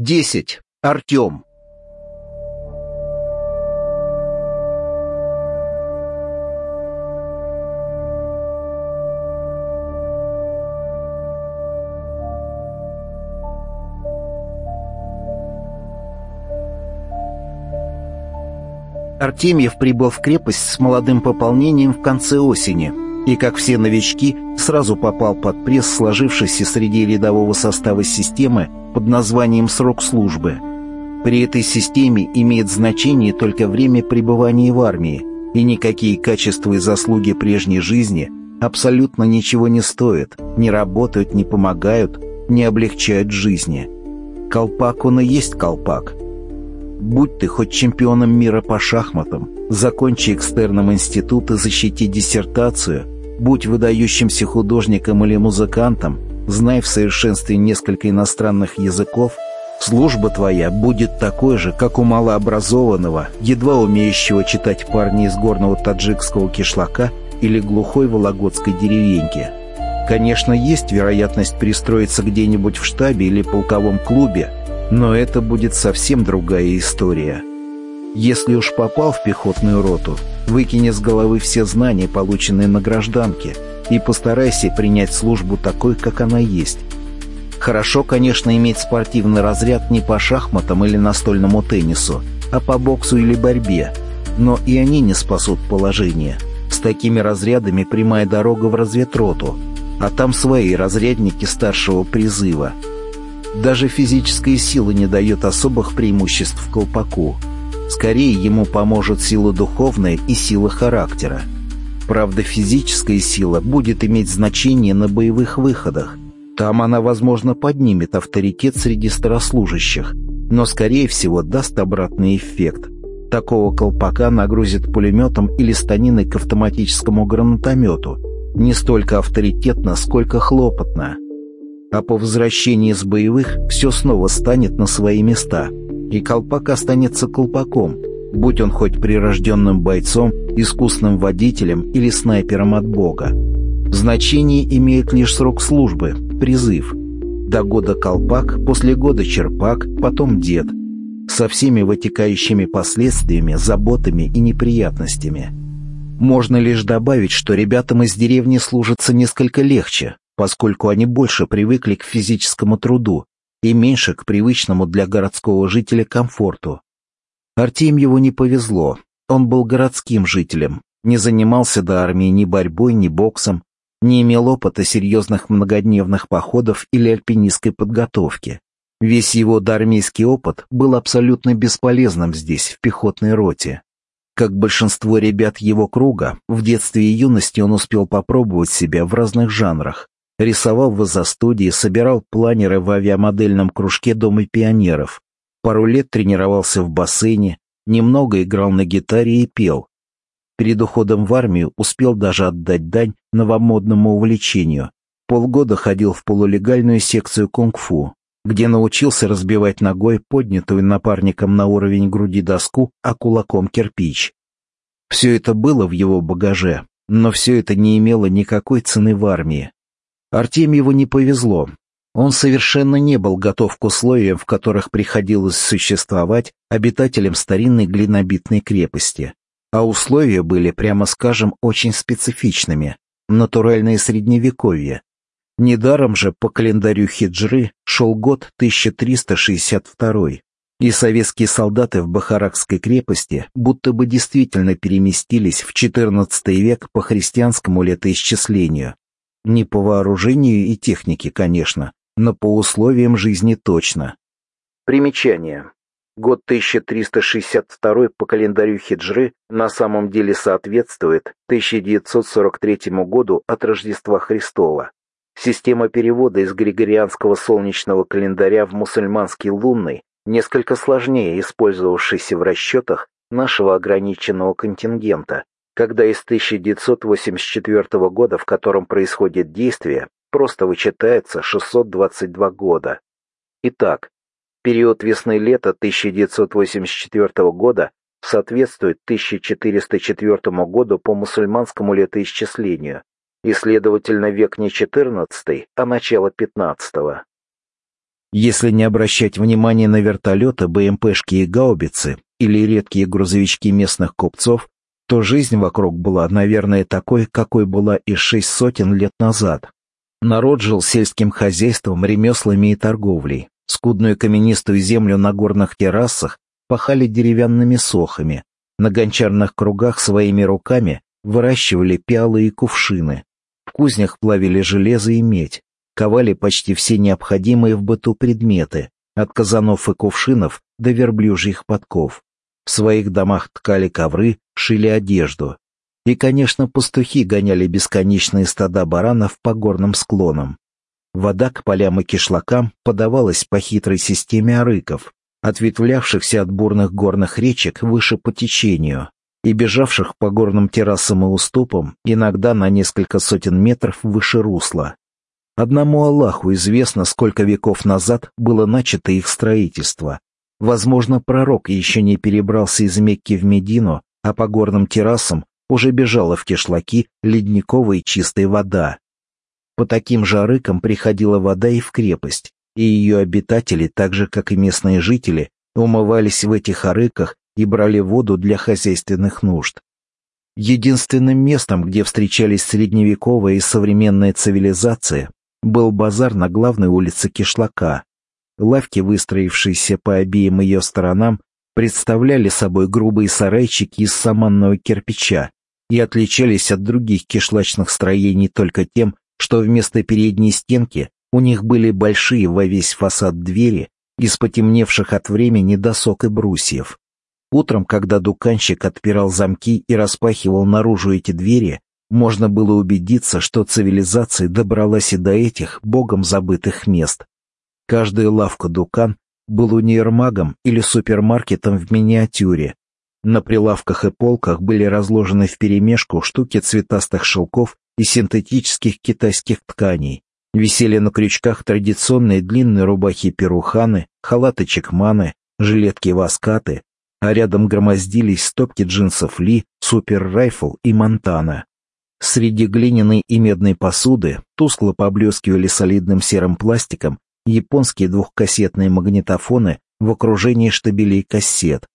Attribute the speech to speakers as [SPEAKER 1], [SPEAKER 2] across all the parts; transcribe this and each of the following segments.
[SPEAKER 1] Десять. Артем. Артемьев прибыл в крепость с молодым пополнением в конце осени и, как все новички, сразу попал под пресс сложившейся среди рядового состава системы под названием «срок службы». При этой системе имеет значение только время пребывания в армии, и никакие качества и заслуги прежней жизни абсолютно ничего не стоят, не работают, не помогают, не облегчают жизни. Колпак он и есть колпак – Будь ты хоть чемпионом мира по шахматам, закончи экстерном институт и защити диссертацию, будь выдающимся художником или музыкантом, знай в совершенстве несколько иностранных языков, служба твоя будет такой же, как у малообразованного, едва умеющего читать парня из горного таджикского кишлака или глухой вологодской деревеньки. Конечно, есть вероятность пристроиться где-нибудь в штабе или полковом клубе, но это будет совсем другая история. Если уж попал в пехотную роту, выкини с головы все знания, полученные на гражданке, и постарайся принять службу такой, как она есть. Хорошо, конечно, иметь спортивный разряд не по шахматам или настольному теннису, а по боксу или борьбе, но и они не спасут положение. С такими разрядами прямая дорога в разведроту, а там свои разрядники старшего призыва – даже физическая сила не дает особых преимуществ колпаку. Скорее ему поможет сила духовная и сила характера. Правда, физическая сила будет иметь значение на боевых выходах. Там она, возможно, поднимет авторитет среди старослужащих, но, скорее всего, даст обратный эффект. Такого колпака нагрузит пулеметом или станиной к автоматическому гранатомету. Не столько авторитетно, сколько хлопотно а по возвращении с боевых все снова станет на свои места, и колпак останется колпаком, будь он хоть прирожденным бойцом, искусным водителем или снайпером от бога. Значение имеет лишь срок службы, призыв. До года колпак, после года черпак, потом дед. Со всеми вытекающими последствиями, заботами и неприятностями. Можно лишь добавить, что ребятам из деревни служится несколько легче, поскольку они больше привыкли к физическому труду и меньше к привычному для городского жителя комфорту. Артемьеву не повезло, он был городским жителем, не занимался до армии ни борьбой, ни боксом, не имел опыта серьезных многодневных походов или альпинистской подготовки. Весь его доармейский опыт был абсолютно бесполезным здесь, в пехотной роте. Как большинство ребят его круга, в детстве и юности он успел попробовать себя в разных жанрах, Рисовал в изо-студии, собирал планеры в авиамодельном кружке Дома пионеров. Пару лет тренировался в бассейне, немного играл на гитаре и пел. Перед уходом в армию успел даже отдать дань новомодному увлечению. Полгода ходил в полулегальную секцию кунг-фу, где научился разбивать ногой поднятую напарником на уровень груди доску, а кулаком кирпич. Все это было в его багаже, но все это не имело никакой цены в армии. Артемьеву не повезло. Он совершенно не был готов к условиям, в которых приходилось существовать обитателям старинной глинобитной крепости. А условия были, прямо скажем, очень специфичными. Натуральное средневековье. Недаром же по календарю хиджры шел год 1362 и советские солдаты в Бахаракской крепости будто бы действительно переместились в XIV век по христианскому летоисчислению. Не по вооружению и технике, конечно, но по условиям жизни точно. Примечание. Год 1362 по календарю хиджры на самом деле соответствует 1943 году от Рождества Христова. Система перевода из григорианского солнечного календаря в мусульманский лунный несколько сложнее использовавшийся в расчетах нашего ограниченного контингента, когда из 1984 года, в котором происходит действие, просто вычитается 622 года. Итак, период весны-лета 1984 года соответствует 1404 году по мусульманскому летоисчислению, и, следовательно, век не 14, а начало 15 -го. Если не обращать внимания на вертолеты, БМПшки и гаубицы или редкие грузовички местных купцов, то жизнь вокруг была, наверное, такой, какой была и шесть сотен лет назад. Народ жил сельским хозяйством, ремеслами и торговлей. Скудную каменистую землю на горных террасах пахали деревянными сохами. На гончарных кругах своими руками выращивали пиалы и кувшины. В кузнях плавили железо и медь, ковали почти все необходимые в быту предметы, от казанов и кувшинов до верблюжьих подков. В своих домах ткали ковры, шили одежду. И, конечно, пастухи гоняли бесконечные стада баранов по горным склонам. Вода к полям и кишлакам подавалась по хитрой системе арыков, ответвлявшихся от бурных горных речек выше по течению и бежавших по горным террасам и уступам иногда на несколько сотен метров выше русла. Одному Аллаху известно, сколько веков назад было начато их строительство, Возможно, пророк еще не перебрался из Мекки в Медину, а по горным террасам уже бежала в кишлаки ледниковая чистая вода. По таким же арыкам приходила вода и в крепость, и ее обитатели, так же как и местные жители, умывались в этих арыках и брали воду для хозяйственных нужд. Единственным местом, где встречались средневековая и современная цивилизация, был базар на главной улице Кишлака, Лавки, выстроившиеся по обеим ее сторонам, представляли собой грубые сарайчики из саманного кирпича и отличались от других кишлачных строений только тем, что вместо передней стенки у них были большие во весь фасад двери из потемневших от времени досок и брусьев. Утром, когда дуканщик отпирал замки и распахивал наружу эти двери, можно было убедиться, что цивилизация добралась и до этих богом забытых мест. Каждая лавка «Дукан» был универмагом или супермаркетом в миниатюре. На прилавках и полках были разложены вперемешку штуки цветастых шелков и синтетических китайских тканей. Висели на крючках традиционные длинные рубахи-перуханы, халаты чекманы, жилетки васкаты, а рядом громоздились стопки джинсов Ли, Супер Райфл и Монтана. Среди глиняной и медной посуды тускло поблескивали солидным серым пластиком японские двухкассетные магнитофоны в окружении штабелей кассет.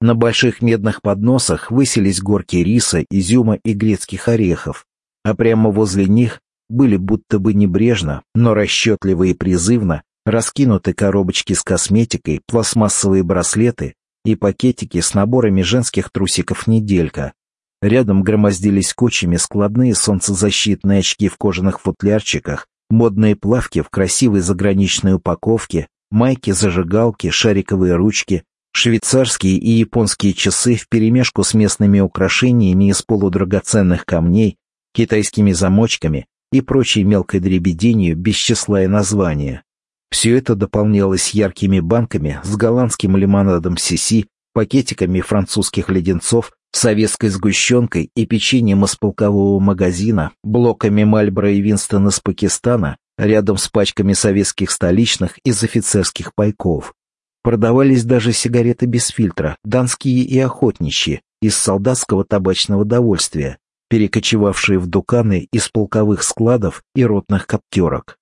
[SPEAKER 1] На больших медных подносах высились горки риса, изюма и грецких орехов, а прямо возле них были будто бы небрежно, но расчетливо и призывно раскинуты коробочки с косметикой, пластмассовые браслеты и пакетики с наборами женских трусиков «Неделька». Рядом громоздились кучами складные солнцезащитные очки в кожаных футлярчиках, Модные плавки в красивой заграничной упаковке, майки-зажигалки, шариковые ручки, швейцарские и японские часы вперемешку с местными украшениями из полудрагоценных камней, китайскими замочками и прочей мелкой дребеденью без числа и названия. Все это дополнялось яркими банками с голландским лимонадом Сиси, пакетиками французских леденцов советской сгущенкой и печеньем из полкового магазина, блоками Мальборо и Винстон из Пакистана, рядом с пачками советских столичных из офицерских пайков. Продавались даже сигареты без фильтра, донские и охотничьи, из солдатского табачного довольствия, перекочевавшие в дуканы из полковых складов и ротных коптерок.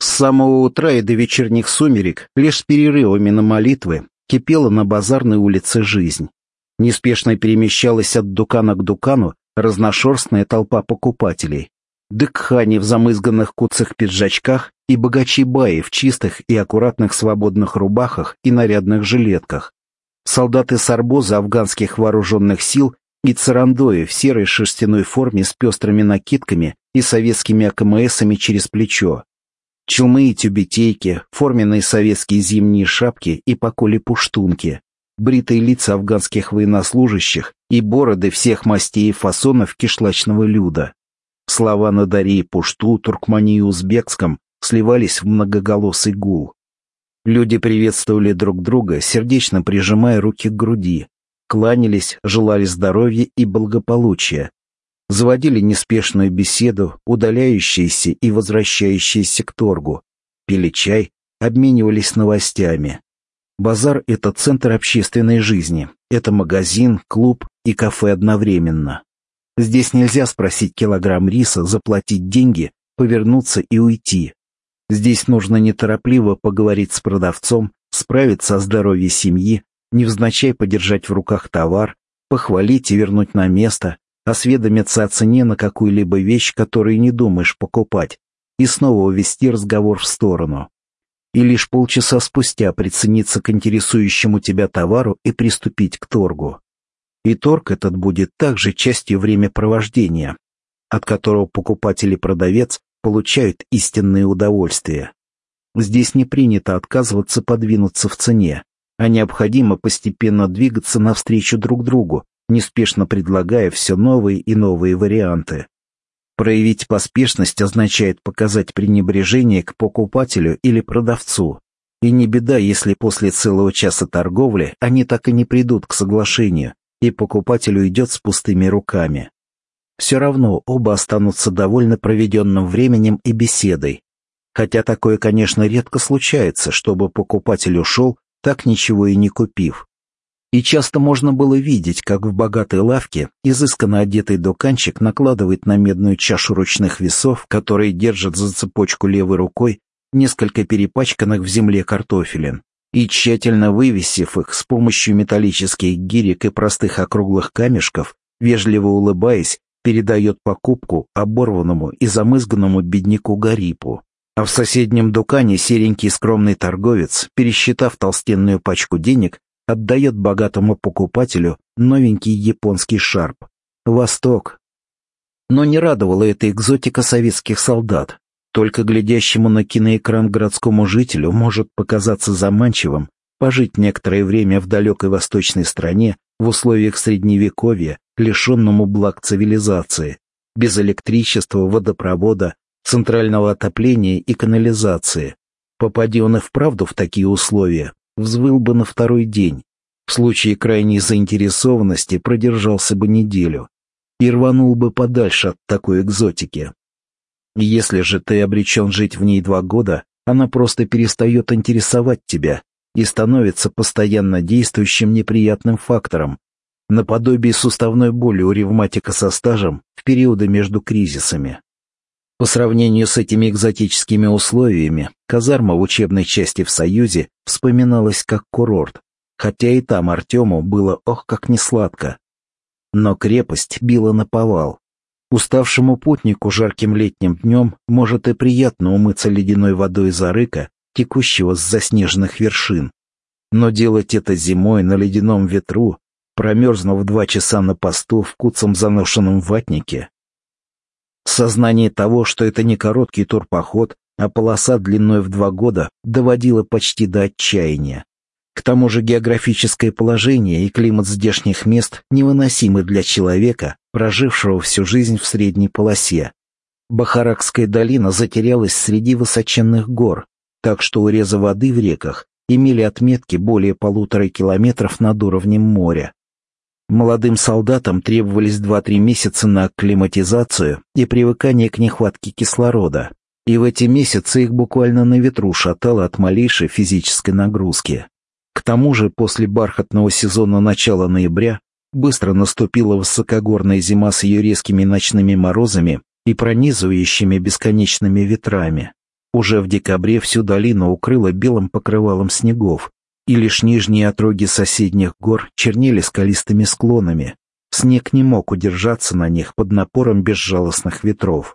[SPEAKER 1] С самого утра и до вечерних сумерек, лишь с перерывами на молитвы, кипела на базарной улице жизнь. Неспешно перемещалась от дукана к дукану разношерстная толпа покупателей. Дыкхани в замызганных куцах пиджачках и богачи-баи в чистых и аккуратных свободных рубахах и нарядных жилетках. Солдаты сарбоза афганских вооруженных сил и царандои в серой шерстяной форме с пестрыми накидками и советскими АКМСами через плечо. Чумы и тюбетейки, форменные советские зимние шапки и поколи-пуштунки, бритые лица афганских военнослужащих и бороды всех мастей и фасонов кишлачного люда. Слова на Даре и Пушту, Туркмании и Узбекском сливались в многоголосый гул. Люди приветствовали друг друга, сердечно прижимая руки к груди, кланялись, желали здоровья и благополучия, заводили неспешную беседу, удаляющиеся и возвращающиеся к торгу, пили чай, обменивались новостями. Базар — это центр общественной жизни, это магазин, клуб и кафе одновременно. Здесь нельзя спросить килограмм риса, заплатить деньги, повернуться и уйти. Здесь нужно неторопливо поговорить с продавцом, справиться о здоровье семьи, невзначай подержать в руках товар, похвалить и вернуть на место, осведомиться о цене на какую-либо вещь, которую не думаешь покупать, и снова увести разговор в сторону. И лишь полчаса спустя прицениться к интересующему тебя товару и приступить к торгу. И торг этот будет также частью времяпровождения, от которого покупатель и продавец получают истинное удовольствие. Здесь не принято отказываться подвинуться в цене, а необходимо постепенно двигаться навстречу друг другу, неспешно предлагая все новые и новые варианты. Проявить поспешность означает показать пренебрежение к покупателю или продавцу. И не беда, если после целого часа торговли они так и не придут к соглашению, и покупателю идет с пустыми руками. Все равно оба останутся довольны проведенным временем и беседой. Хотя такое, конечно, редко случается, чтобы покупатель ушел, так ничего и не купив. И часто можно было видеть, как в богатой лавке изысканно одетый доканчик накладывает на медную чашу ручных весов, которые держат за цепочку левой рукой, несколько перепачканных в земле картофелин, и, тщательно вывесив их с помощью металлических гирек и простых округлых камешков, вежливо улыбаясь, передает покупку оборванному и замызганному бедняку Гарипу. А в соседнем дукане серенький скромный торговец, пересчитав толстенную пачку денег, отдает богатому покупателю новенький японский шарп. Восток. Но не радовала эта экзотика советских солдат. Только глядящему на киноэкран городскому жителю может показаться заманчивым пожить некоторое время в далекой восточной стране в условиях средневековья, лишенному благ цивилизации, без электричества, водопровода, центрального отопления и канализации. Попади он и вправду в такие условия, взвыл бы на второй день. В случае крайней заинтересованности продержался бы неделю и рванул бы подальше от такой экзотики. Если же ты обречен жить в ней два года, она просто перестает интересовать тебя и становится постоянно действующим неприятным фактором, наподобие суставной боли у ревматика со стажем в периоды между кризисами. По сравнению с этими экзотическими условиями, казарма в учебной части в Союзе вспоминалась как курорт, хотя и там Артему было ох как несладко. Но крепость била на повал. Уставшему путнику жарким летним днем может и приятно умыться ледяной водой из арыка, текущего с заснеженных вершин. Но делать это зимой на ледяном ветру, промерзнув два часа на посту в куцом заношенном ватнике, Сознание того, что это не короткий турпоход, а полоса длиной в два года, доводило почти до отчаяния. К тому же географическое положение и климат здешних мест невыносимы для человека, прожившего всю жизнь в средней полосе. Бахаракская долина затерялась среди высоченных гор, так что урезы воды в реках имели отметки более полутора километров над уровнем моря. Молодым солдатам требовались 2-3 месяца на акклиматизацию и привыкание к нехватке кислорода, и в эти месяцы их буквально на ветру шатало от малейшей физической нагрузки. К тому же после бархатного сезона начала ноября быстро наступила высокогорная зима с ее резкими ночными морозами и пронизывающими бесконечными ветрами. Уже в декабре всю долину укрыло белым покрывалом снегов, и лишь нижние отроги соседних гор чернели скалистыми склонами. Снег не мог удержаться на них под напором безжалостных ветров.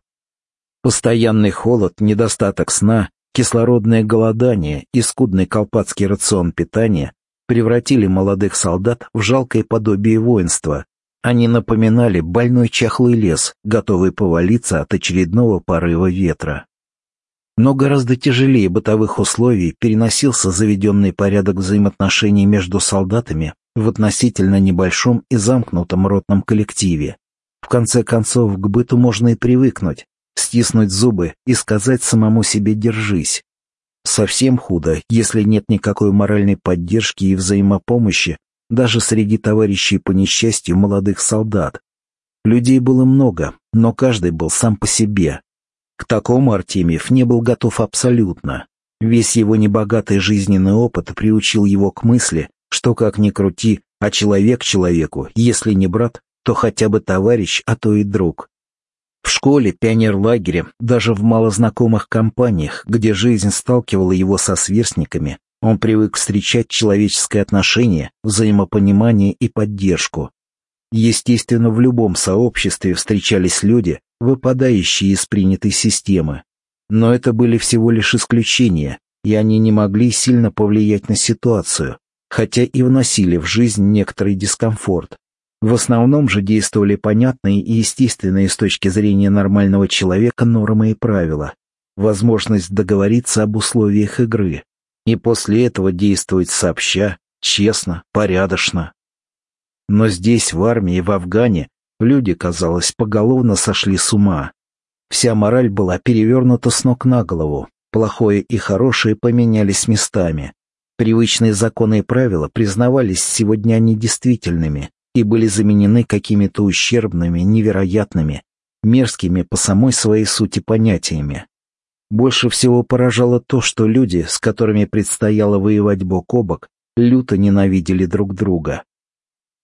[SPEAKER 1] Постоянный холод, недостаток сна, кислородное голодание и скудный колпацкий рацион питания превратили молодых солдат в жалкое подобие воинства. Они напоминали больной чахлый лес, готовый повалиться от очередного порыва ветра. Но гораздо тяжелее бытовых условий переносился заведенный порядок взаимоотношений между солдатами в относительно небольшом и замкнутом ротном коллективе. В конце концов, к быту можно и привыкнуть, стиснуть зубы и сказать самому себе «держись». Совсем худо, если нет никакой моральной поддержки и взаимопомощи даже среди товарищей по несчастью молодых солдат. Людей было много, но каждый был сам по себе, к такому Артемьев не был готов абсолютно. Весь его небогатый жизненный опыт приучил его к мысли, что как ни крути, а человек человеку, если не брат, то хотя бы товарищ, а то и друг. В школе, пионерлагере, даже в малознакомых компаниях, где жизнь сталкивала его со сверстниками, он привык встречать человеческое отношение, взаимопонимание и поддержку. Естественно, в любом сообществе встречались люди, выпадающие из принятой системы. Но это были всего лишь исключения, и они не могли сильно повлиять на ситуацию, хотя и вносили в жизнь некоторый дискомфорт. В основном же действовали понятные и естественные с точки зрения нормального человека нормы и правила, возможность договориться об условиях игры, и после этого действовать сообща, честно, порядочно. Но здесь, в армии, в Афгане, люди, казалось, поголовно сошли с ума. Вся мораль была перевернута с ног на голову, плохое и хорошее поменялись местами. Привычные законы и правила признавались сегодня недействительными, и были заменены какими-то ущербными, невероятными, мерзкими по самой своей сути понятиями. Больше всего поражало то, что люди, с которыми предстояло воевать бок о бок, люто ненавидели друг друга.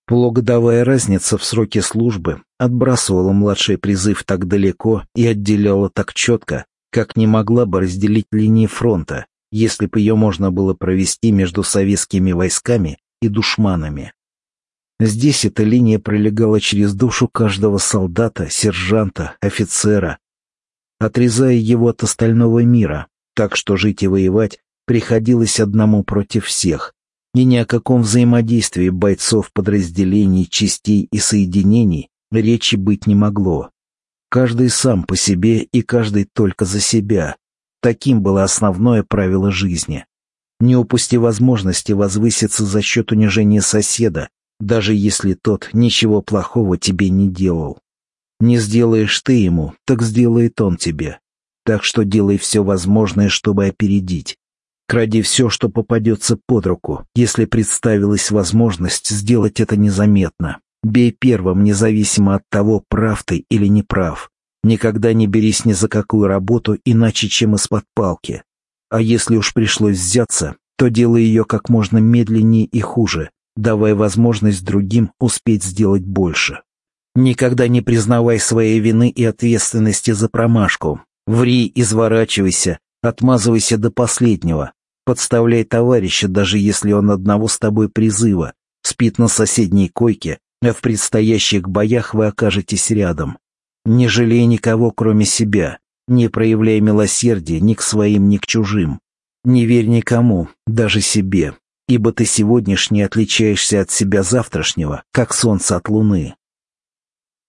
[SPEAKER 1] Полугодовая разница в сроке службы отбрасывала младший призыв так далеко и отделяла так четко, как не могла бы разделить линии фронта, если бы ее можно было провести между советскими войсками и душманами. Здесь эта линия пролегала через душу каждого солдата, сержанта, офицера, отрезая его от остального мира, так что жить и воевать приходилось одному против всех, и ни о каком взаимодействии бойцов подразделений, частей и соединений речи быть не могло. Каждый сам по себе и каждый только за себя. Таким было основное правило жизни. Не упусти возможности возвыситься за счет унижения соседа, даже если тот ничего плохого тебе не делал. Не сделаешь ты ему, так сделает он тебе. Так что делай все возможное, чтобы опередить. Кради все, что попадется под руку, если представилась возможность сделать это незаметно. Бей первым, независимо от того, прав ты или не прав. Никогда не берись ни за какую работу, иначе чем из-под палки. А если уж пришлось взяться, то делай ее как можно медленнее и хуже, давая возможность другим успеть сделать больше. Никогда не признавай своей вины и ответственности за промашку. Ври, изворачивайся, отмазывайся до последнего. Подставляй товарища, даже если он одного с тобой призыва, спит на соседней койке, а в предстоящих боях вы окажетесь рядом. Не жалей никого, кроме себя. Не проявляй милосердия ни к своим, ни к чужим. Не верь никому, даже себе ибо ты сегодняшний отличаешься от себя завтрашнего, как солнце от луны.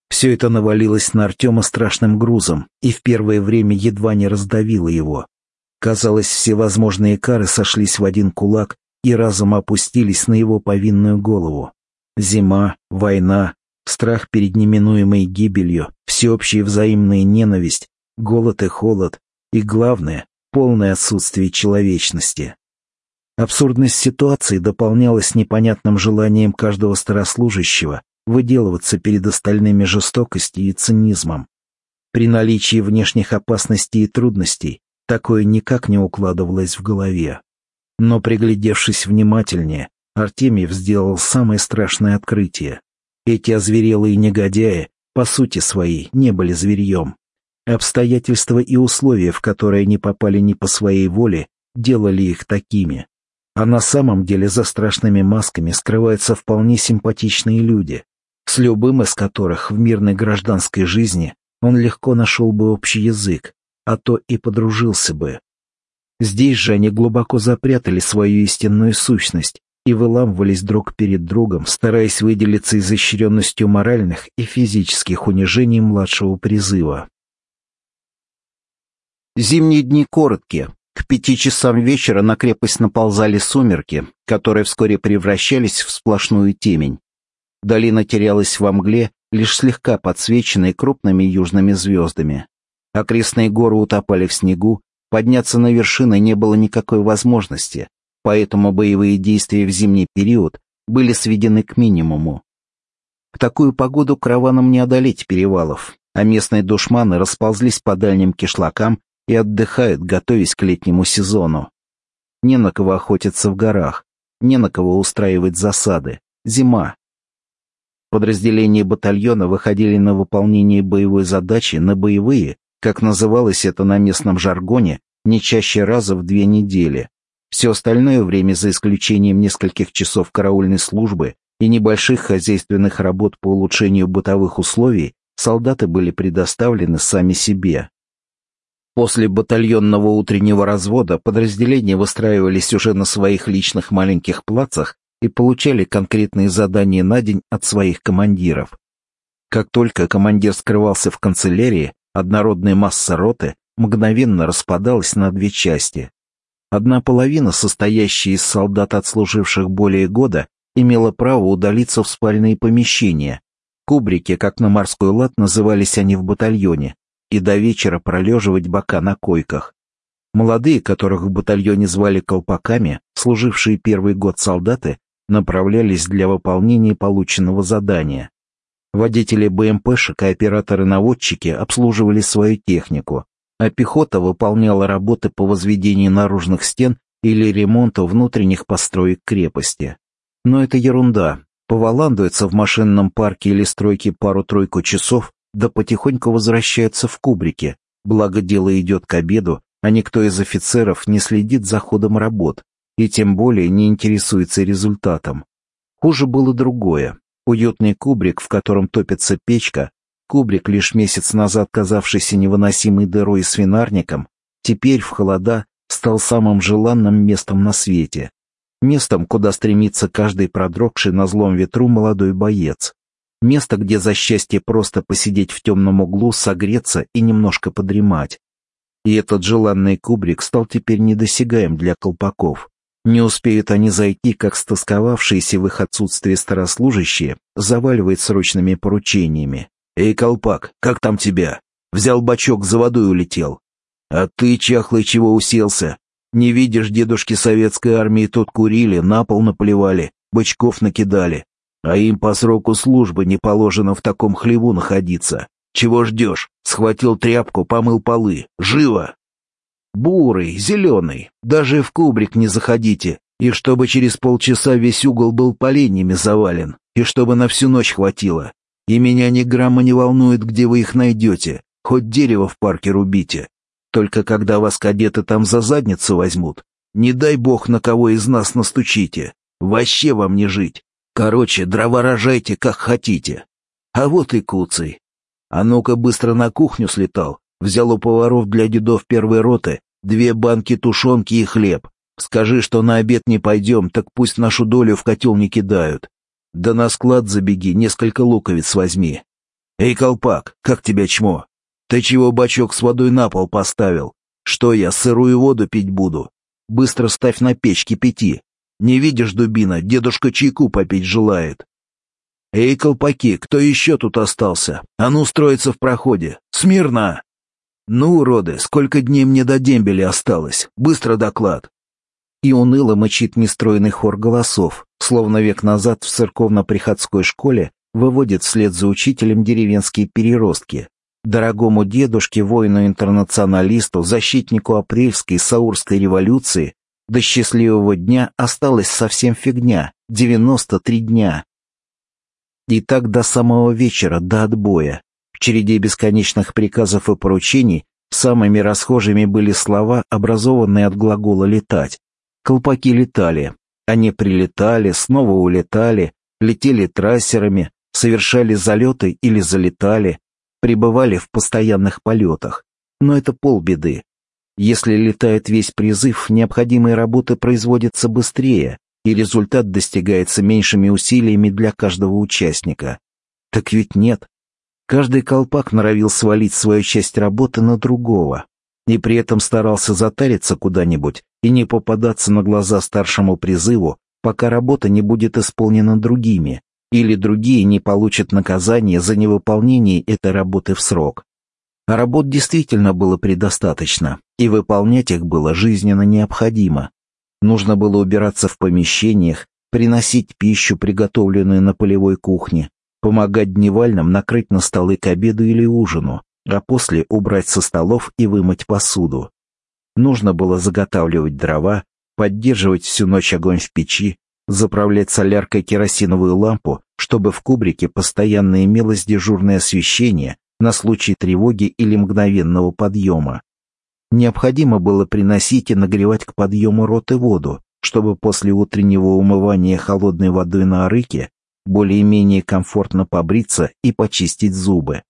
[SPEAKER 1] Все это навалилось на Артема страшным грузом и в первое время едва не раздавило его. Казалось, все возможные кары сошлись в один кулак и разом опустились на его повинную голову. Зима, война, страх перед неминуемой гибелью, всеобщая взаимная ненависть, голод и холод, и, главное, полное отсутствие человечности. Абсурдность ситуации дополнялась непонятным желанием каждого старослужащего выделываться перед остальными жестокостью и цинизмом. При наличии внешних опасностей и трудностей такое никак не укладывалось в голове. Но приглядевшись внимательнее, Артемьев сделал самое страшное открытие. Эти озверелые негодяи, по сути своей, не были зверьем. Обстоятельства и условия, в которые они попали не по своей воле, делали их такими. А на самом деле за страшными масками скрываются вполне симпатичные люди, с любым из которых в мирной гражданской жизни он легко нашел бы общий язык, а то и подружился бы. Здесь же они глубоко запрятали свою истинную сущность и выламывались друг перед другом, стараясь выделиться изощренностью моральных и физических унижений младшего призыва. Зимние дни короткие, к пяти часам вечера на крепость наползали сумерки, которые вскоре превращались в сплошную темень. Долина терялась во мгле, лишь слегка подсвеченной крупными южными звездами. Окрестные горы утопали в снегу, подняться на вершины не было никакой возможности, поэтому боевые действия в зимний период были сведены к минимуму. В такую погоду караванам не одолеть перевалов, а местные душманы расползлись по дальним кишлакам и отдыхают, готовясь к летнему сезону. Не на кого охотиться в горах, не на кого устраивать засады. Зима. Подразделения батальона выходили на выполнение боевой задачи на боевые, как называлось это на местном жаргоне, не чаще раза в две недели. Все остальное время, за исключением нескольких часов караульной службы и небольших хозяйственных работ по улучшению бытовых условий, солдаты были предоставлены сами себе. После батальонного утреннего развода подразделения выстраивались уже на своих личных маленьких плацах и получали конкретные задания на день от своих командиров. Как только командир скрывался в канцелярии, однородная масса роты мгновенно распадалась на две части. Одна половина, состоящая из солдат, отслуживших более года, имела право удалиться в спальные помещения. Кубрики, как на морской лад, назывались они в батальоне, и до вечера пролеживать бока на койках. Молодые, которых в батальоне звали колпаками, служившие первый год солдаты, направлялись для выполнения полученного задания. Водители БМПшек и операторы-наводчики обслуживали свою технику, а пехота выполняла работы по возведению наружных стен или ремонту внутренних построек крепости. Но это ерунда. Поваландуются в машинном парке или стройке пару-тройку часов, да потихоньку возвращаются в кубрики, благо дело идет к обеду, а никто из офицеров не следит за ходом работ, и тем более не интересуется результатом. Хуже было другое. Уютный кубрик, в котором топится печка, кубрик, лишь месяц назад казавшийся невыносимой дырой и свинарником, теперь в холода стал самым желанным местом на свете. Местом, куда стремится каждый продрогший на злом ветру молодой боец. Место, где за счастье просто посидеть в темном углу, согреться и немножко подремать. И этот желанный кубрик стал теперь недосягаем для колпаков. Не успеют они зайти, как стосковавшиеся в их отсутствие старослужащие заваливает срочными поручениями. «Эй, колпак, как там тебя? Взял бачок, за водой улетел. А ты, чахлый, чего уселся? Не видишь, дедушки советской армии тут курили, на пол наплевали, бычков накидали. А им по сроку службы не положено в таком хлеву находиться. Чего ждешь? Схватил тряпку, помыл полы. Живо!» Бурый, зеленый, даже в кубрик не заходите, и чтобы через полчаса весь угол был поленьями завален, и чтобы на всю ночь хватило. И меня ни грамма не волнует, где вы их найдете, хоть дерево в парке рубите. Только когда вас кадеты там за задницу возьмут, не дай бог на кого из нас настучите, вообще вам не жить. Короче, дрова рожайте, как хотите. А вот и куцый. А ну-ка быстро на кухню слетал, Взял у поваров для дедов первой роты две банки тушенки и хлеб. Скажи, что на обед не пойдем, так пусть нашу долю в котел не кидают. Да на склад забеги, несколько луковиц возьми. Эй, колпак, как тебя чмо? Ты чего бачок с водой на пол поставил? Что я, сырую воду пить буду? Быстро ставь на печь, кипяти. Не видишь, дубина, дедушка чайку попить желает. Эй, колпаки, кто еще тут остался? А ну, строиться в проходе. Смирно! «Ну, уроды, сколько дней мне до дембеля осталось? Быстро доклад!» И уныло мочит нестроенный хор голосов, словно век назад в церковно-приходской школе выводит вслед за учителем деревенские переростки. Дорогому дедушке, воину-интернационалисту, защитнику апрельской саурской революции до счастливого дня осталось совсем фигня — 93 дня. И так до самого вечера, до отбоя череде бесконечных приказов и поручений самыми расхожими были слова, образованные от глагола «летать». Колпаки летали. Они прилетали, снова улетали, летели трассерами, совершали залеты или залетали, пребывали в постоянных полетах. Но это полбеды. Если летает весь призыв, необходимые работы производятся быстрее, и результат достигается меньшими усилиями для каждого участника. Так ведь нет. Каждый колпак норовил свалить свою часть работы на другого, и при этом старался затариться куда-нибудь и не попадаться на глаза старшему призыву, пока работа не будет исполнена другими, или другие не получат наказание за невыполнение этой работы в срок. А работ действительно было предостаточно, и выполнять их было жизненно необходимо. Нужно было убираться в помещениях, приносить пищу, приготовленную на полевой кухне, помогать дневальным накрыть на столы к обеду или ужину, а после убрать со столов и вымыть посуду. Нужно было заготавливать дрова, поддерживать всю ночь огонь в печи, заправлять соляркой керосиновую лампу, чтобы в кубрике постоянно имелось дежурное освещение на случай тревоги или мгновенного подъема. Необходимо было приносить и нагревать к подъему рот и воду, чтобы после утреннего умывания холодной водой на арыке более-менее комфортно побриться и почистить зубы.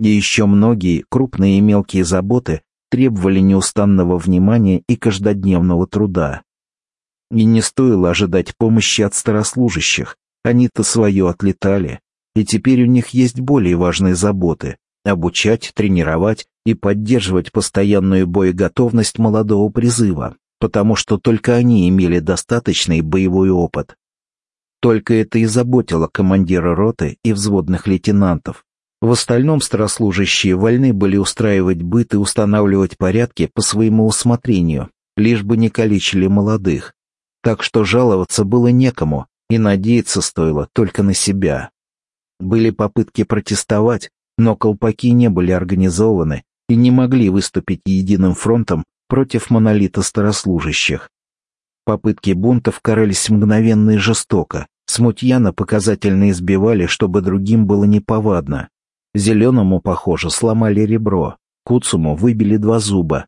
[SPEAKER 1] И еще многие крупные и мелкие заботы требовали неустанного внимания и каждодневного труда. И не стоило ожидать помощи от старослужащих, они-то свое отлетали, и теперь у них есть более важные заботы — обучать, тренировать и поддерживать постоянную боеготовность молодого призыва, потому что только они имели достаточный боевой опыт. Только это и заботило командира роты и взводных лейтенантов. В остальном старослужащие вольны были устраивать быт и устанавливать порядки по своему усмотрению, лишь бы не калечили молодых. Так что жаловаться было некому, и надеяться стоило только на себя. Были попытки протестовать, но колпаки не были организованы и не могли выступить единым фронтом против монолита старослужащих. Попытки бунтов карались мгновенно и жестоко, смутьяна показательно избивали, чтобы другим было неповадно. Зеленому, похоже, сломали ребро, Куцуму выбили два зуба.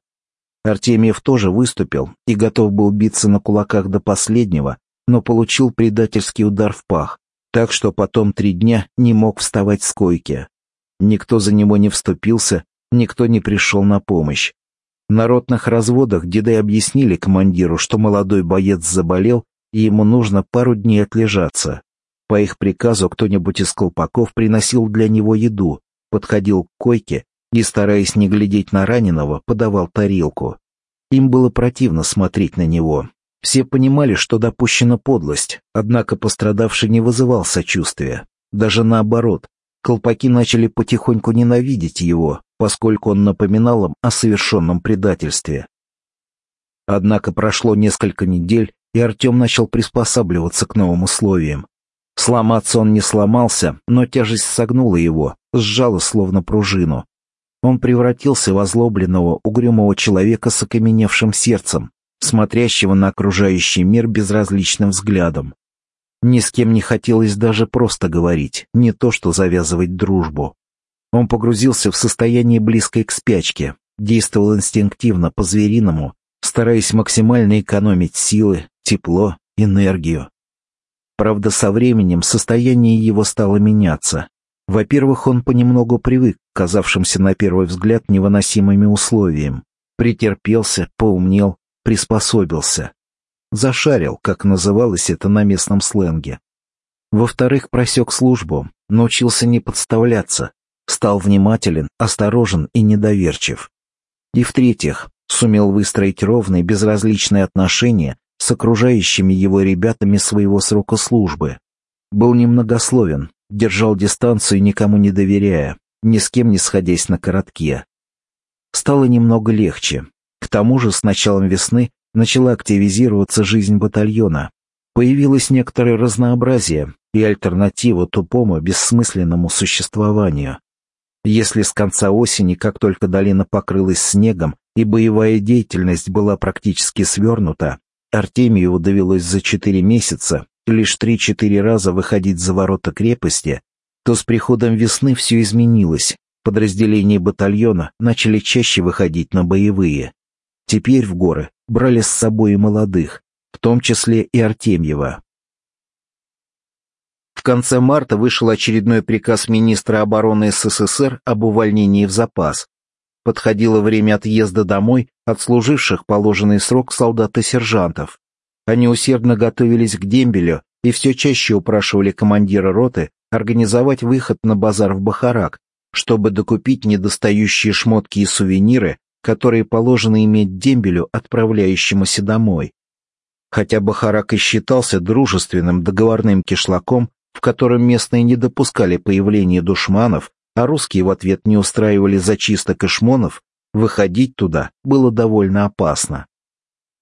[SPEAKER 1] Артемьев тоже выступил и готов был биться на кулаках до последнего, но получил предательский удар в пах, так что потом три дня не мог вставать с койки. Никто за него не вступился, никто не пришел на помощь. На ротных разводах деды объяснили командиру, что молодой боец заболел, и ему нужно пару дней отлежаться. По их приказу кто-нибудь из колпаков приносил для него еду, подходил к койке и, стараясь не глядеть на раненого, подавал тарелку. Им было противно смотреть на него. Все понимали, что допущена подлость, однако пострадавший не вызывал сочувствия. Даже наоборот, колпаки начали потихоньку ненавидеть его, поскольку он напоминал им о совершенном предательстве. Однако прошло несколько недель, и Артем начал приспосабливаться к новым условиям. Сломаться он не сломался, но тяжесть согнула его, сжала словно пружину. Он превратился в озлобленного, угрюмого человека с окаменевшим сердцем, смотрящего на окружающий мир безразличным взглядом. Ни с кем не хотелось даже просто говорить, не то что завязывать дружбу. Он погрузился в состояние близкое к спячке, действовал инстинктивно, по-звериному, стараясь максимально экономить силы, тепло, энергию. Правда, со временем состояние его стало меняться. Во-первых, он понемногу привык к казавшимся на первый взгляд невыносимыми условиям. Претерпелся, поумнел, приспособился. Зашарил, как называлось это на местном сленге. Во-вторых, просек службу, научился не подставляться, стал внимателен, осторожен и недоверчив. И в-третьих, сумел выстроить ровные, безразличные отношения с окружающими его ребятами своего срока службы. Был немногословен, держал дистанцию, никому не доверяя, ни с кем не сходясь на коротке. Стало немного легче. К тому же с началом весны начала активизироваться жизнь батальона. Появилось некоторое разнообразие и альтернатива тупому, бессмысленному существованию. Если с конца осени, как только долина покрылась снегом и боевая деятельность была практически свернута, Артемию довелось за четыре месяца лишь три-четыре раза выходить за ворота крепости, то с приходом весны все изменилось. Подразделения батальона начали чаще выходить на боевые. Теперь в горы брали с собой и молодых, в том числе и Артемьева. В конце марта вышел очередной приказ министра обороны СССР об увольнении в запас. Подходило время отъезда домой отслуживших положенный срок солдат и сержантов. Они усердно готовились к дембелю и все чаще упрашивали командира роты организовать выход на базар в Бахарак, чтобы докупить недостающие шмотки и сувениры, которые положено иметь дембелю, отправляющемуся домой. Хотя Бахарак и считался дружественным договорным кишлаком, в котором местные не допускали появления душманов, а русские в ответ не устраивали зачисток и выходить туда было довольно опасно.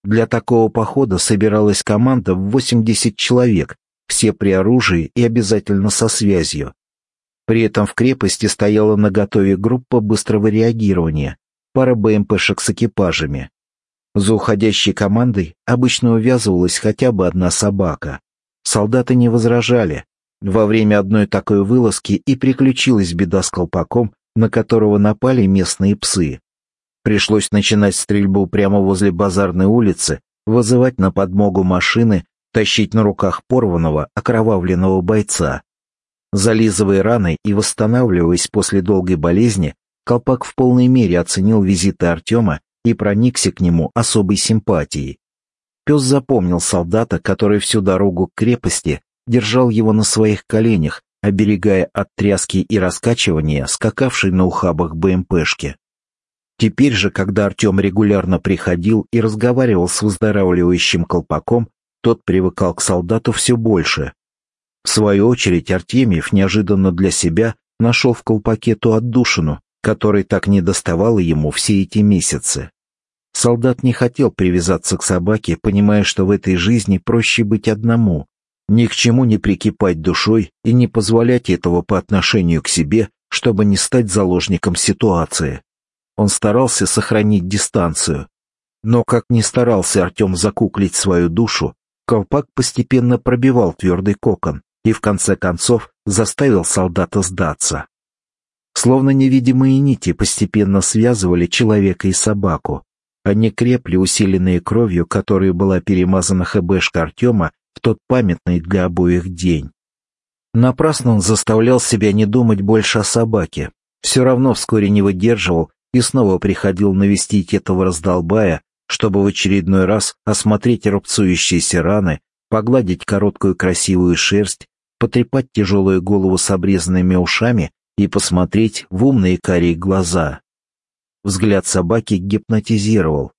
[SPEAKER 1] Для такого похода собиралась команда в 80 человек, все при оружии и обязательно со связью. При этом в крепости стояла наготове группа быстрого реагирования, пара БМПшек с экипажами. За уходящей командой обычно увязывалась хотя бы одна собака. Солдаты не возражали, Во время одной такой вылазки и приключилась беда с колпаком, на которого напали местные псы. Пришлось начинать стрельбу прямо возле базарной улицы, вызывать на подмогу машины, тащить на руках порванного, окровавленного бойца. Зализывая раны и восстанавливаясь после долгой болезни, Колпак в полной мере оценил визиты Артема и проникся к нему особой симпатией. Пес запомнил солдата, который всю дорогу к крепости держал его на своих коленях, оберегая от тряски и раскачивания скакавшей на ухабах БМПшки. Теперь же, когда Артем регулярно приходил и разговаривал с выздоравливающим колпаком, тот привыкал к солдату все больше. В свою очередь Артемьев неожиданно для себя нашел в колпаке ту отдушину, которой так не доставало ему все эти месяцы. Солдат не хотел привязаться к собаке, понимая, что в этой жизни проще быть одному, ни к чему не прикипать душой и не позволять этого по отношению к себе, чтобы не стать заложником ситуации. Он старался сохранить дистанцию. Но как ни старался Артем закуклить свою душу, колпак постепенно пробивал твердый кокон и в конце концов заставил солдата сдаться. Словно невидимые нити постепенно связывали человека и собаку. Они крепли, усиленные кровью, которой была перемазана ХБшка Артема в тот памятный для обоих день. Напрасно он заставлял себя не думать больше о собаке. Все равно вскоре не выдерживал и снова приходил навестить этого раздолбая, чтобы в очередной раз осмотреть рубцующиеся раны, погладить короткую красивую шерсть, потрепать тяжелую голову с обрезанными ушами и посмотреть в умные карие глаза. Взгляд собаки гипнотизировал.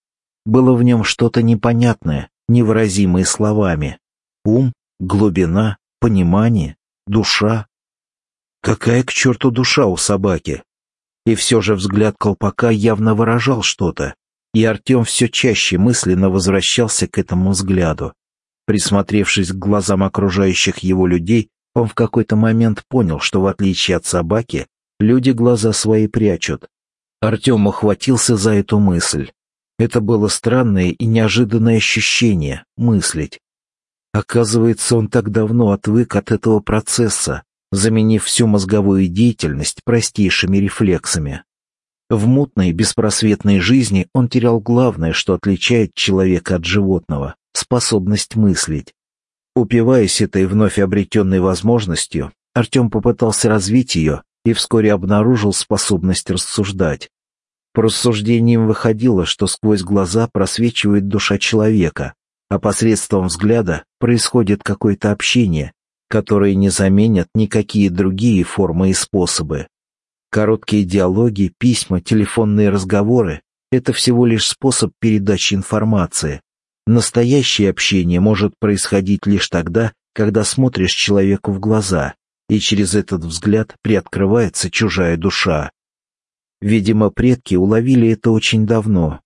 [SPEAKER 1] Было в нем что-то непонятное, невыразимое словами. Ум, глубина, понимание, душа. Какая к черту душа у собаки? И все же взгляд колпака явно выражал что-то, и Артем все чаще мысленно возвращался к этому взгляду. Присмотревшись к глазам окружающих его людей, он в какой-то момент понял, что в отличие от собаки, люди глаза свои прячут. Артем ухватился за эту мысль. Это было странное и неожиданное ощущение — мыслить. Оказывается, он так давно отвык от этого процесса, заменив всю мозговую деятельность простейшими рефлексами. В мутной, беспросветной жизни он терял главное, что отличает человека от животного — способность мыслить. Упиваясь этой вновь обретенной возможностью, Артем попытался развить ее и вскоре обнаружил способность рассуждать. По рассуждениям выходило, что сквозь глаза просвечивает душа человека, а посредством взгляда происходит какое-то общение, которое не заменят никакие другие формы и способы. Короткие диалоги, письма, телефонные разговоры — это всего лишь способ передачи информации, Настоящее общение может происходить лишь тогда, когда смотришь человеку в глаза, и через этот взгляд приоткрывается чужая душа. Видимо, предки уловили это очень давно.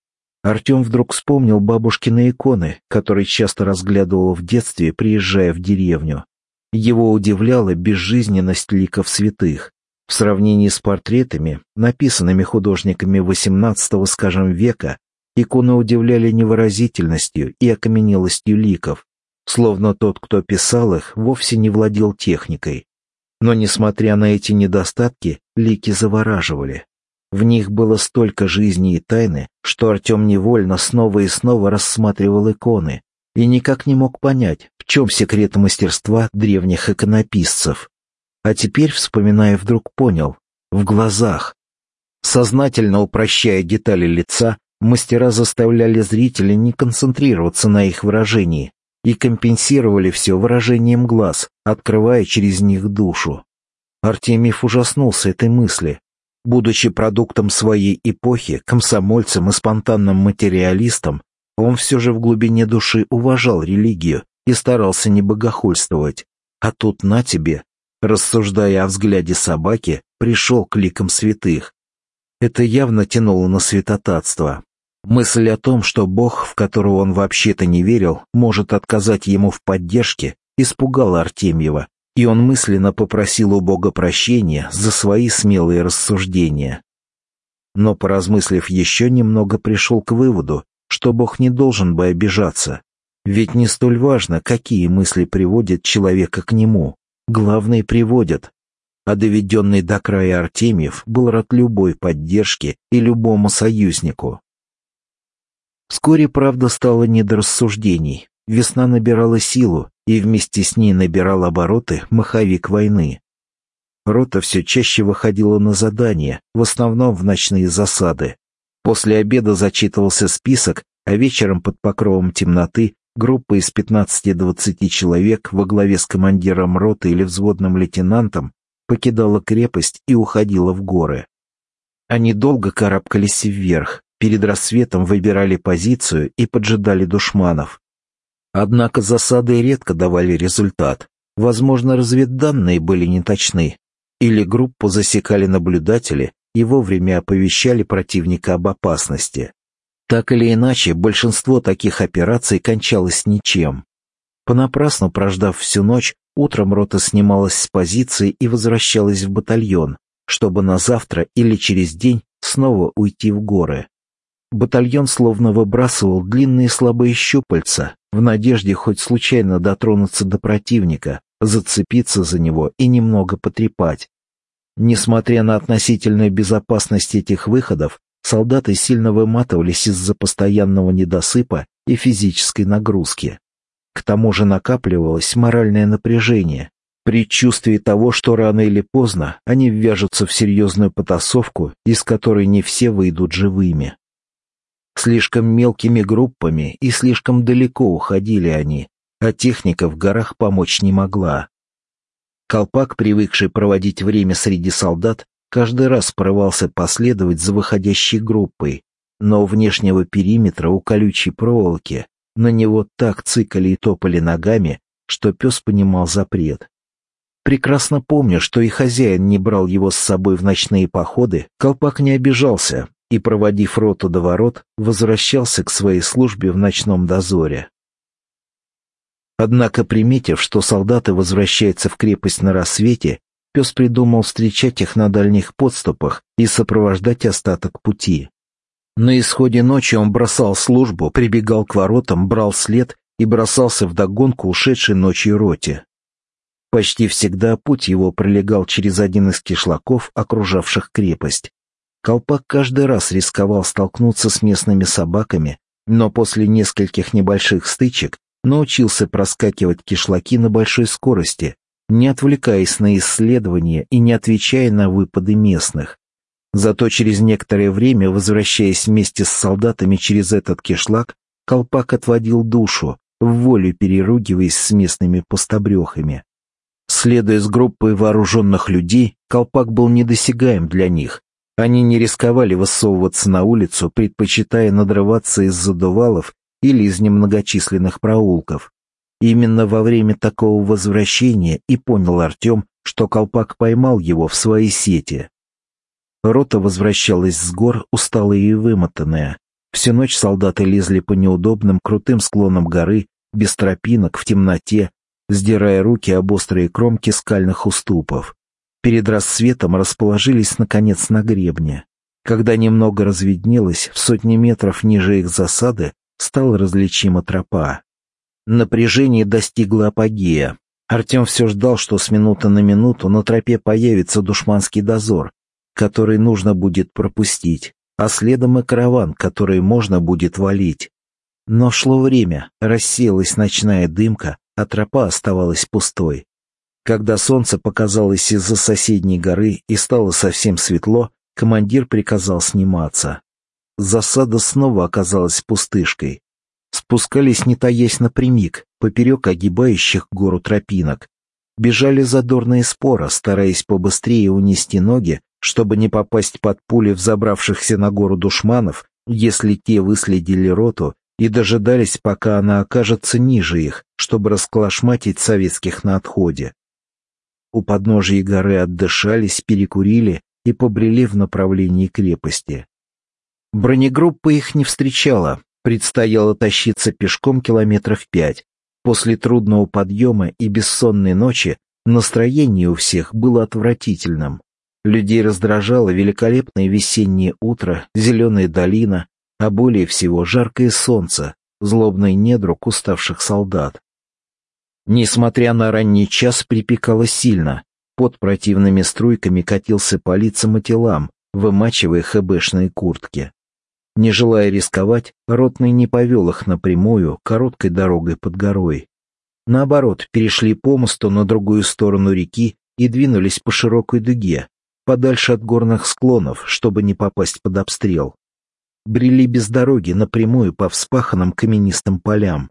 [SPEAKER 1] Артем вдруг вспомнил бабушкины иконы, которые часто разглядывал в детстве, приезжая в деревню. Его удивляла безжизненность ликов святых. В сравнении с портретами, написанными художниками XVIII, скажем, века, Иконы удивляли невыразительностью и окаменелостью ликов, словно тот, кто писал их, вовсе не владел техникой. Но, несмотря на эти недостатки, лики завораживали. В них было столько жизни и тайны, что Артем невольно снова и снова рассматривал иконы и никак не мог понять, в чем секрет мастерства древних иконописцев. А теперь, вспоминая, вдруг понял — в глазах. Сознательно упрощая детали лица, Мастера заставляли зрителя не концентрироваться на их выражении и компенсировали все выражением глаз, открывая через них душу. Артемьев ужаснулся этой мысли. Будучи продуктом своей эпохи, комсомольцем и спонтанным материалистом, он все же в глубине души уважал религию и старался не богохульствовать. А тут на тебе, рассуждая о взгляде собаки, пришел к ликам святых. Это явно тянуло на святотатство. Мысль о том, что Бог, в которого он вообще-то не верил, может отказать ему в поддержке, испугала Артемьева, и он мысленно попросил у Бога прощения за свои смелые рассуждения. Но, поразмыслив еще немного, пришел к выводу, что Бог не должен бы обижаться, ведь не столь важно, какие мысли приводят человека к нему. главные приводят. А доведенный до края Артемьев был рад любой поддержке и любому союзнику. Вскоре, правда, стало не до рассуждений. Весна набирала силу, и вместе с ней набирал обороты маховик войны. Рота все чаще выходила на задания, в основном в ночные засады. После обеда зачитывался список, а вечером под покровом темноты группа из 15-20 человек во главе с командиром роты или взводным лейтенантом покидала крепость и уходила в горы. Они долго карабкались вверх, перед рассветом выбирали позицию и поджидали душманов. Однако засады редко давали результат. Возможно, разведданные были неточны. Или группу засекали наблюдатели и вовремя оповещали противника об опасности. Так или иначе, большинство таких операций кончалось ничем. Понапрасну прождав всю ночь, утром рота снималась с позиции и возвращалась в батальон, чтобы на завтра или через день снова уйти в горы. Батальон словно выбрасывал длинные слабые щупальца, в надежде хоть случайно дотронуться до противника, зацепиться за него и немного потрепать. Несмотря на относительную безопасность этих выходов, солдаты сильно выматывались из-за постоянного недосыпа и физической нагрузки. К тому же накапливалось моральное напряжение, предчувствие того, что рано или поздно они ввяжутся в серьезную потасовку, из которой не все выйдут живыми. Слишком мелкими группами и слишком далеко уходили они, а техника в горах помочь не могла. Колпак, привыкший проводить время среди солдат, каждый раз порывался последовать за выходящей группой, но внешнего периметра у колючей проволоки на него так цикали и топали ногами, что пес понимал запрет. Прекрасно помня, что и хозяин не брал его с собой в ночные походы, колпак не обижался, и, проводив роту до ворот, возвращался к своей службе в ночном дозоре. Однако, приметив, что солдаты возвращаются в крепость на рассвете, пес придумал встречать их на дальних подступах и сопровождать остаток пути. На исходе ночи он бросал службу, прибегал к воротам, брал след и бросался в догонку ушедшей ночью роте. Почти всегда путь его пролегал через один из кишлаков, окружавших крепость. Колпак каждый раз рисковал столкнуться с местными собаками, но после нескольких небольших стычек научился проскакивать кишлаки на большой скорости, не отвлекаясь на исследования и не отвечая на выпады местных. Зато через некоторое время, возвращаясь вместе с солдатами через этот кишлак, колпак отводил душу, в волю переругиваясь с местными пустобрехами. Следуя с группой вооруженных людей, колпак был недосягаем для них, они не рисковали высовываться на улицу, предпочитая надрываться из задувалов или из немногочисленных проулков. Именно во время такого возвращения и понял Артем, что колпак поймал его в свои сети. Рота возвращалась с гор, усталая и вымотанная. Всю ночь солдаты лезли по неудобным крутым склонам горы, без тропинок, в темноте, сдирая руки об острые кромки скальных уступов перед рассветом расположились наконец на гребне. Когда немного разведнелось, в сотни метров ниже их засады стала различима тропа. Напряжение достигло апогея. Артем все ждал, что с минуты на минуту на тропе появится душманский дозор, который нужно будет пропустить, а следом и караван, который можно будет валить. Но шло время, рассеялась ночная дымка, а тропа оставалась пустой. Когда солнце показалось из-за соседней горы и стало совсем светло, командир приказал сниматься. Засада снова оказалась пустышкой. Спускались не таясь напрямик, поперек огибающих гору тропинок. Бежали задорные спора, стараясь побыстрее унести ноги, чтобы не попасть под пули взобравшихся на гору душманов, если те выследили роту и дожидались, пока она окажется ниже их, чтобы расколошматить советских на отходе. У подножия горы отдышались, перекурили и побрели в направлении крепости. Бронегруппа их не встречала, предстояло тащиться пешком километров пять. После трудного подъема и бессонной ночи настроение у всех было отвратительным. Людей раздражало великолепное весеннее утро, зеленая долина, а более всего жаркое солнце, злобный недруг уставших солдат. Несмотря на ранний час, припекало сильно. Под противными струйками катился по лицам и телам, вымачивая хэбэшные куртки. Не желая рисковать, ротный не повел их напрямую, короткой дорогой под горой. Наоборот, перешли по мосту на другую сторону реки и двинулись по широкой дуге, подальше от горных склонов, чтобы не попасть под обстрел. Брели без дороги напрямую по вспаханным каменистым полям.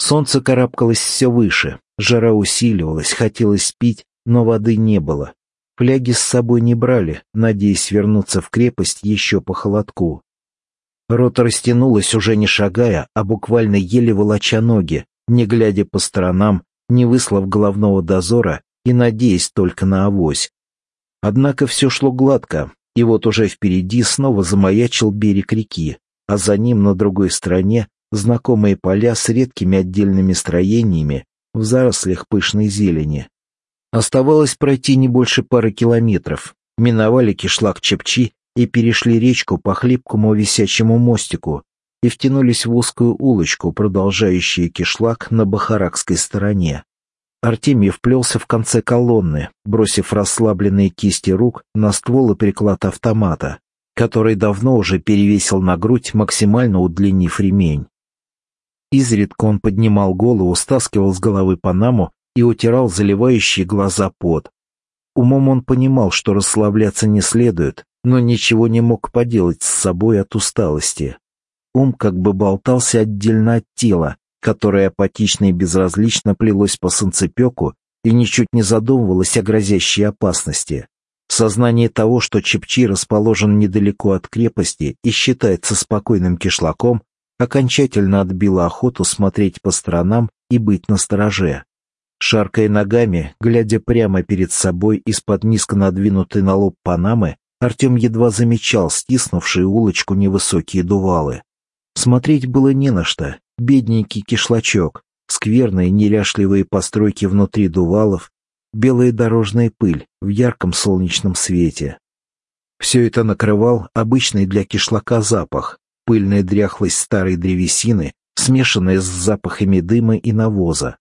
[SPEAKER 1] Солнце карабкалось все выше, жара усиливалась, хотелось пить, но воды не было. Фляги с собой не брали, надеясь вернуться в крепость еще по холодку. Рота растянулась, уже не шагая, а буквально еле волоча ноги, не глядя по сторонам, не выслав головного дозора и надеясь только на авось. Однако все шло гладко, и вот уже впереди снова замаячил берег реки, а за ним на другой стороне знакомые поля с редкими отдельными строениями в зарослях пышной зелени. Оставалось пройти не больше пары километров. Миновали кишлак Чепчи и перешли речку по хлипкому висячему мостику и втянулись в узкую улочку, продолжающую кишлак на бахаракской стороне. Артемий вплелся в конце колонны, бросив расслабленные кисти рук на ствол и приклад автомата, который давно уже перевесил на грудь, максимально удлинив ремень. Изредка он поднимал голову, стаскивал с головы панаму и утирал заливающие глаза пот. Умом он понимал, что расслабляться не следует, но ничего не мог поделать с собой от усталости. Ум как бы болтался отдельно от тела, которое апатично и безразлично плелось по солнцепеку и ничуть не задумывалось о грозящей опасности. Сознание того, что Чепчи расположен недалеко от крепости и считается спокойным кишлаком, окончательно отбило охоту смотреть по сторонам и быть настороже. Шаркая ногами, глядя прямо перед собой из-под низко надвинутой на лоб панамы, Артем едва замечал стиснувшие улочку невысокие дувалы. Смотреть было не на что. Бедненький кишлачок, скверные неряшливые постройки внутри дувалов, белая дорожная пыль в ярком солнечном свете. Все это накрывал обычный для кишлака запах, пыльная дряхлость старой древесины, смешанная с запахами дыма и навоза.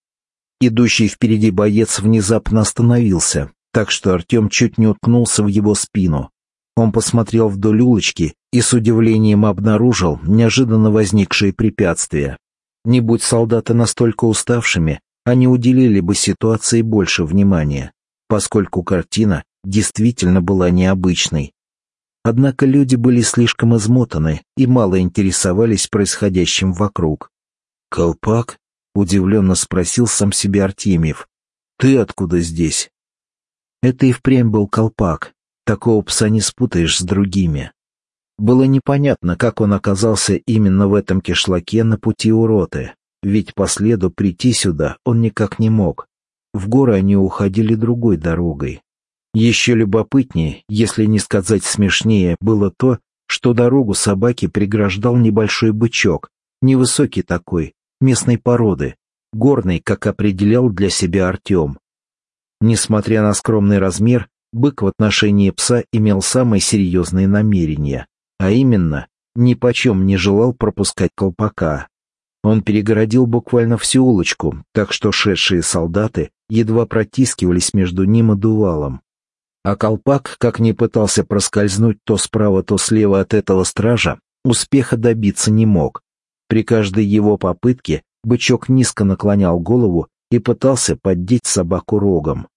[SPEAKER 1] Идущий впереди боец внезапно остановился, так что Артем чуть не уткнулся в его спину. Он посмотрел вдоль улочки и с удивлением обнаружил неожиданно возникшие препятствия. Не будь солдаты настолько уставшими, они уделили бы ситуации больше внимания, поскольку картина действительно была необычной. Однако люди были слишком измотаны и мало интересовались происходящим вокруг. «Колпак?» — удивленно спросил сам себе Артемьев. «Ты откуда здесь?» Это и впрямь был колпак, Такого пса не спутаешь с другими. Было непонятно, как он оказался именно в этом кишлаке на пути у роты, ведь по следу прийти сюда он никак не мог. В горы они уходили другой дорогой. Еще любопытнее, если не сказать смешнее, было то, что дорогу собаке преграждал небольшой бычок, невысокий такой, местной породы, горный, как определял для себя Артем. Несмотря на скромный размер, Бык в отношении пса имел самые серьезные намерения, а именно, ни почем не желал пропускать колпака. Он перегородил буквально всю улочку, так что шедшие солдаты едва протискивались между ним и дувалом. А колпак, как ни пытался проскользнуть то справа, то слева от этого стража, успеха добиться не мог. При каждой его попытке бычок низко наклонял голову и пытался поддеть собаку рогом.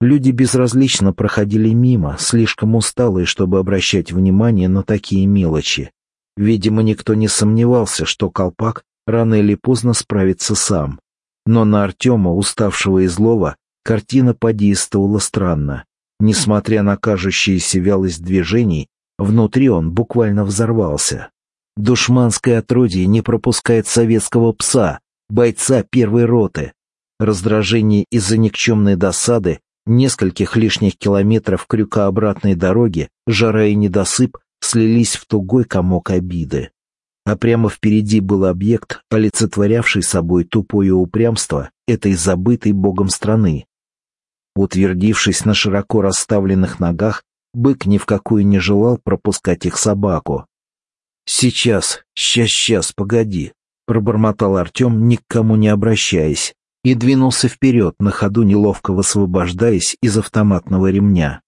[SPEAKER 1] Люди безразлично проходили мимо, слишком усталые, чтобы обращать внимание на такие мелочи. Видимо, никто не сомневался, что колпак рано или поздно справится сам. Но на Артема, уставшего и злого, картина подействовала странно. Несмотря на кажущуюся вялость движений, внутри он буквально взорвался. Душманское отродье не пропускает советского пса, бойца первой роты. Раздражение из-за никчемной досады Нескольких лишних километров крюкообратной дороги, жара и недосып слились в тугой комок обиды. А прямо впереди был объект, олицетворявший собой тупое упрямство этой забытой богом страны. Утвердившись на широко расставленных ногах, бык ни в какую не желал пропускать их собаку. «Сейчас, сейчас, сейчас, погоди», — пробормотал Артем, ни к кому не обращаясь. и двинулся вперед, на ходу неловко высвобождаясь из автоматного ремня.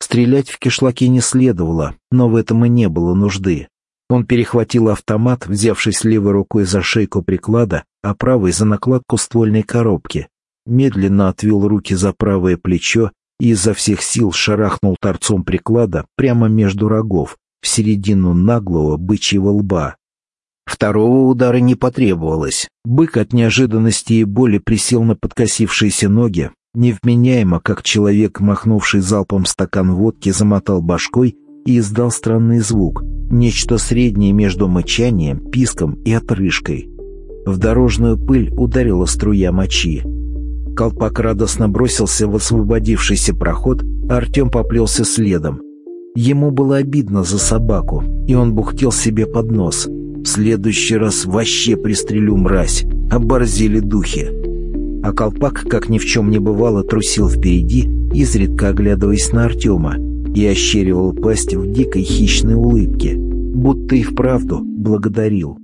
[SPEAKER 1] Стрелять в кишлаки не следовало, но в этом и не было нужды. Он перехватил автомат, взявшись левой рукой за шейку приклада, а правой за накладку ствольной коробки, медленно отвел руки за правое плечо и изо всех сил шарахнул торцом приклада прямо между рогов, в середину наглого бычьего лба. Второго удара не потребовалось. Бык от неожиданности и боли присел на подкосившиеся ноги, невменяемо, как человек, махнувший залпом стакан водки, замотал башкой и издал странный звук, нечто среднее между мычанием, писком и отрыжкой. В дорожную пыль ударила струя мочи. Колпак радостно бросился в освободившийся проход, а Артем поплелся следом. Ему было обидно за собаку, и он бухтел себе под нос. «В следующий раз вообще пристрелю мразь, оборзели духи». А колпак, как ни в чем не бывало, трусил впереди, изредка оглядываясь на Артема, и ощеривал пасть в дикой хищной улыбке, будто и вправду благодарил.